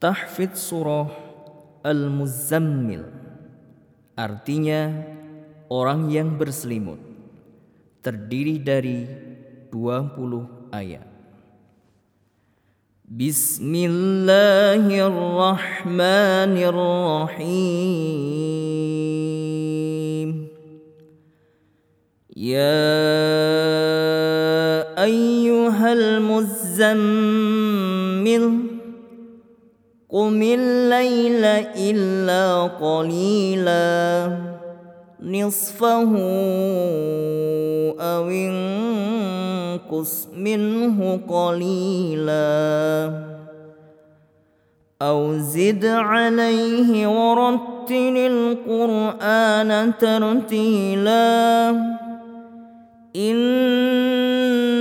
Tahfidz surah Al-Muzammil artinya orang yang berselimut terdiri dari 20 ayat. Bismillahirrahmanirrahim. Ya ayyuhal muzammil قم الليل إلا قليلا نصفه أو انقص منه قليلا أو زد عليه ورتل القرآن ترتيلا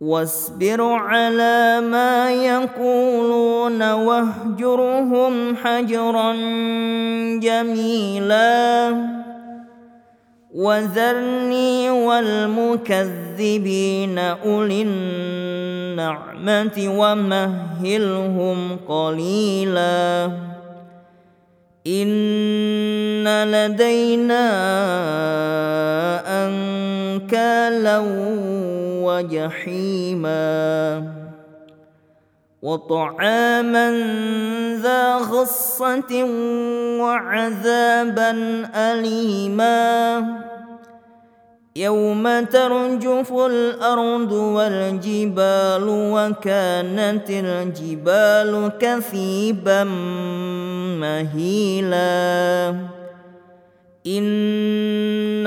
واصبر على ما يقولون واهجرهم حجرا جميلا. وذرني والمكذبين أولي النعمة ومهلهم قليلا. إن لدينا انكالا وجحيما وطعاما ذا غصة وعذابا أليما يوم ترجف الأرض والجبال وكانت الجبال كثيبا مهيلا إِنَّا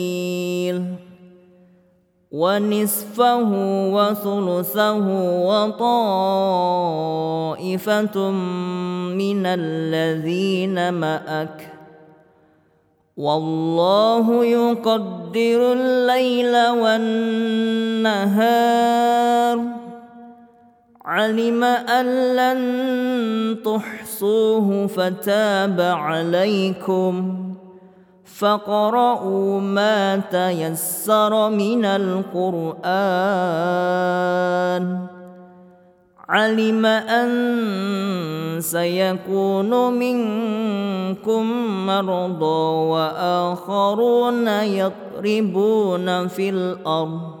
ونصفه وثلثه وطائفة من الذين معك. والله يقدر الليل والنهار. علم أن لن تحصوه فتاب عليكم. فقرأوا ما تيسر من القرآن. علم أن سيكون منكم مرضى وآخرون يضربون في الأرض.